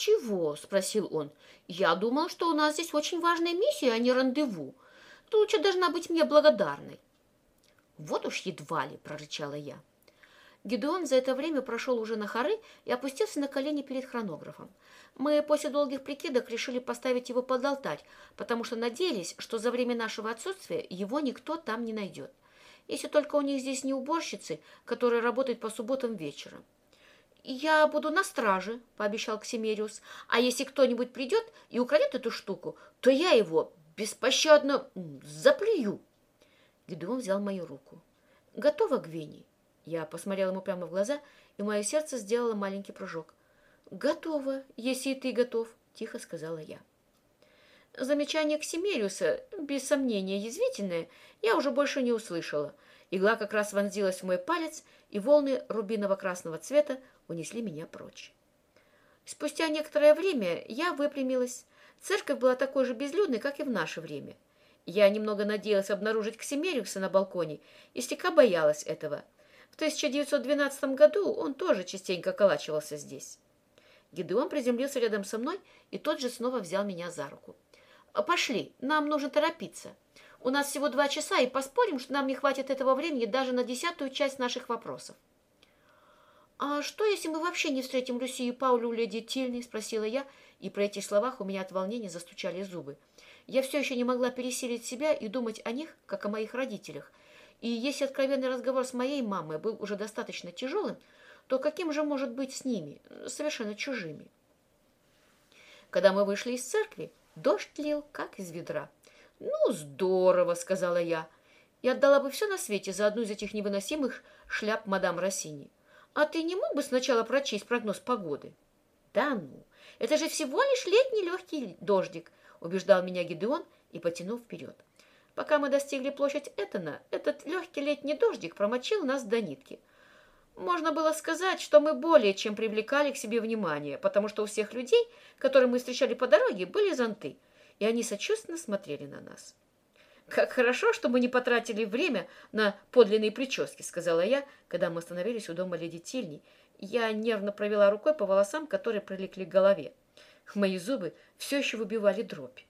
«Чего?» – спросил он. «Я думал, что у нас здесь очень важная миссия, а не рандеву. Ты лучше должна быть мне благодарной». «Вот уж едва ли!» – прорычала я. Гедеон за это время прошел уже на хоры и опустился на колени перед хронографом. Мы после долгих прикидок решили поставить его под алтарь, потому что надеялись, что за время нашего отсутствия его никто там не найдет. Если только у них здесь не уборщицы, которые работают по субботам вечером. «Я буду на страже», — пообещал Ксимериус. «А если кто-нибудь придет и украдет эту штуку, то я его беспощадно заплюю». Гедеон взял мою руку. «Готова, Гвини?» Я посмотрела ему прямо в глаза, и мое сердце сделало маленький прыжок. «Готово, если ты готов», — тихо сказала я. Замечание Ксимериуса, без сомнения язвительное, я уже больше не услышала. Игла как раз вонзилась в мой палец, и волны рубиново-красного цвета унесли меня прочь. Спустя некоторое время я выпрямилась. Церковь была такой же безлюдной, как и в наше время. Я немного надеялась обнаружить Ксимериуса на балконе и слегка боялась этого. В 1912 году он тоже частенько околачивался здесь. Гидеон приземлился рядом со мной и тот же снова взял меня за руку. «Пошли, нам нужно торопиться. У нас всего два часа, и поспорим, что нам не хватит этого времени даже на десятую часть наших вопросов». «А что, если мы вообще не встретим Люсию Паулю у леди Тильной?» – спросила я, и при этих словах у меня от волнения застучали зубы. Я все еще не могла пересилить себя и думать о них, как о моих родителях. И если откровенный разговор с моей мамой был уже достаточно тяжелым, то каким же может быть с ними, совершенно чужими? Когда мы вышли из церкви, дождь лил, как из ведра. «Ну, здорово!» — сказала я. И отдала бы все на свете за одну из этих невыносимых шляп мадам Россини. «А ты не мог бы сначала прочесть прогноз погоды?» «Да ну! Это же всего лишь летний легкий дождик!» — убеждал меня Гидеон и потянул вперед. Пока мы достигли площадь Этона, этот легкий летний дождик промочил нас до нитки — можно было сказать, что мы более чем привлекали к себе внимание, потому что у всех людей, которых мы встречали по дороге, были зонты, и они сочувственно смотрели на нас. «Как хорошо, что мы не потратили время на подлинные прически», — сказала я, когда мы остановились у дома леди Тильни. Я нервно провела рукой по волосам, которые прилегли к голове. Мои зубы все еще выбивали дробь.